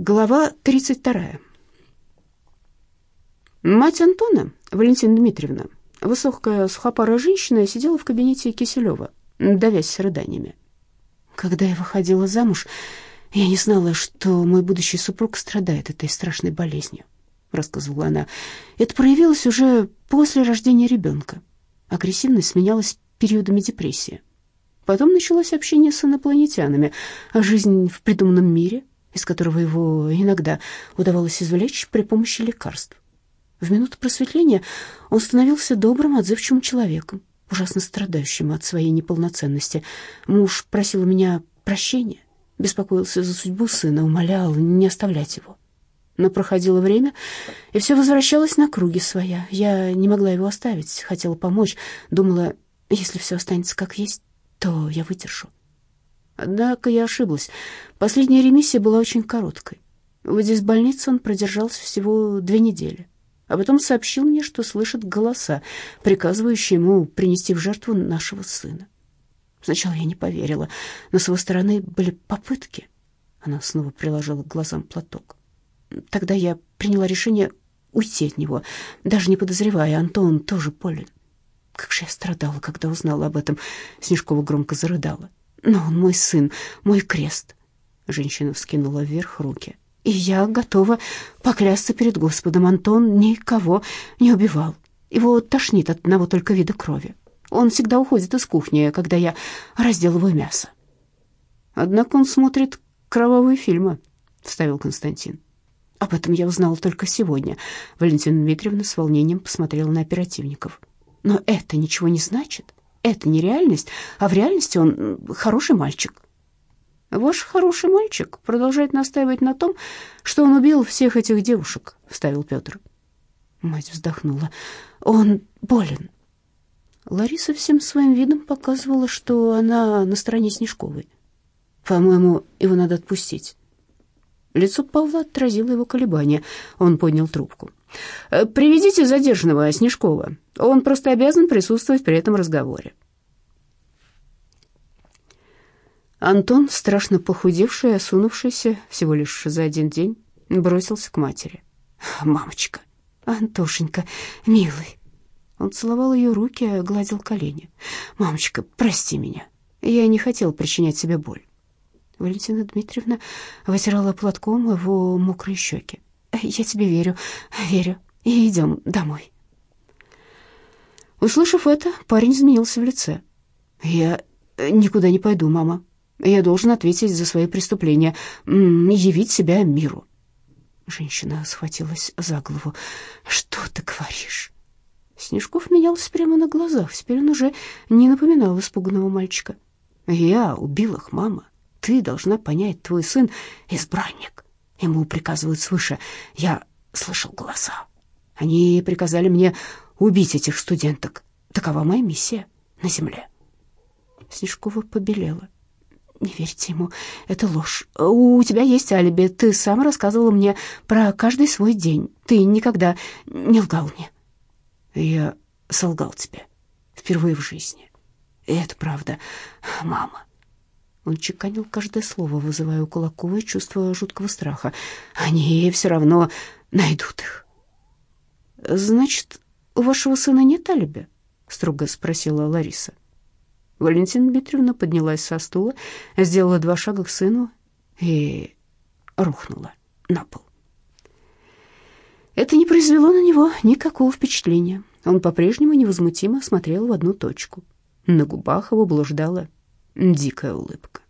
Глава 32. Мать Антона, Валентина Дмитриевна, высокая сухопарая женщина, сидела в кабинете Киселева, давясь рыданиями. Когда я выходила замуж, я не знала, что мой будущий супруг страдает этой страшной болезнью, рассказывала она. Это проявилось уже после рождения ребенка. Агрессивность сменялась периодами депрессии. Потом началось общение с инопланетянами, а жизнь в придуманном мире — из которого его иногда удавалось извлечь при помощи лекарств. В минуту просветления он становился добрым, отзывчивым человеком, ужасно страдающим от своей неполноценности. Муж просил у меня прощения, беспокоился за судьбу сына, умолял не оставлять его. Но проходило время, и все возвращалось на круги своя. Я не могла его оставить, хотела помочь, думала, если все останется как есть, то я выдержу. Однако я ошиблась. Последняя ремиссия была очень короткой. Выйдя из больницы, он продержался всего две недели. А потом сообщил мне, что слышит голоса, приказывающие ему принести в жертву нашего сына. Сначала я не поверила, но с его стороны были попытки. Она снова приложила к глазам платок. Тогда я приняла решение уйти от него, даже не подозревая, Антон тоже болен. Как же я страдала, когда узнала об этом. Снежкова громко зарыдала. Но он мой сын, мой крест. Женщина вскинула вверх руки. И я готова поклясться перед Господом. Антон никого не убивал. Его тошнит от одного только вида крови. Он всегда уходит из кухни, когда я разделываю мясо. Однако он смотрит кровавые фильмы, вставил Константин. Об этом я узнала только сегодня. Валентина Дмитриевна с волнением посмотрела на оперативников. Но это ничего не значит это не реальность, а в реальности он хороший мальчик. Ваш хороший мальчик продолжает настаивать на том, что он убил всех этих девушек, вставил Петр. Мать вздохнула. Он болен. Лариса всем своим видом показывала, что она на стороне Снежковой. По-моему, его надо отпустить. Лицо Павла отразило его колебания. Он поднял трубку. «Э, «Приведите задержанного Снежкова. Он просто обязан присутствовать при этом разговоре». Антон, страшно похудевший, осунувшийся всего лишь за один день, бросился к матери. «Мамочка, Антошенька, милый». Он целовал ее руки, гладил колени. «Мамочка, прости меня. Я не хотел причинять себе боль». Валентина Дмитриевна вытирала платком его мокрые щеки. «Я тебе верю, верю. И идем домой». Услышав это, парень изменился в лице. «Я никуда не пойду, мама. Я должен ответить за свои преступления, явить себя миру». Женщина схватилась за голову. «Что ты говоришь?» Снежков менялся прямо на глазах. Теперь он уже не напоминал испуганного мальчика. «Я убил их, мама. Ты должна понять, твой сын — избранник. Ему приказывают свыше. Я слышал голоса. Они приказали мне убить этих студенток. Такова моя миссия на земле». Снежкова побелела. Не верьте ему, это ложь. У тебя есть алиби. Ты сам рассказывал мне про каждый свой день. Ты никогда не лгал мне. Я солгал тебе впервые в жизни. И это правда, мама. Он чеканил каждое слово, вызывая у Кулакова чувство жуткого страха. Они все равно найдут их. Значит, у вашего сына нет алиби? строго спросила Лариса. Валентина Дмитриевна поднялась со стула, сделала два шага к сыну и рухнула на пол. Это не произвело на него никакого впечатления. Он по-прежнему невозмутимо смотрел в одну точку. На губах его блуждала дикая улыбка.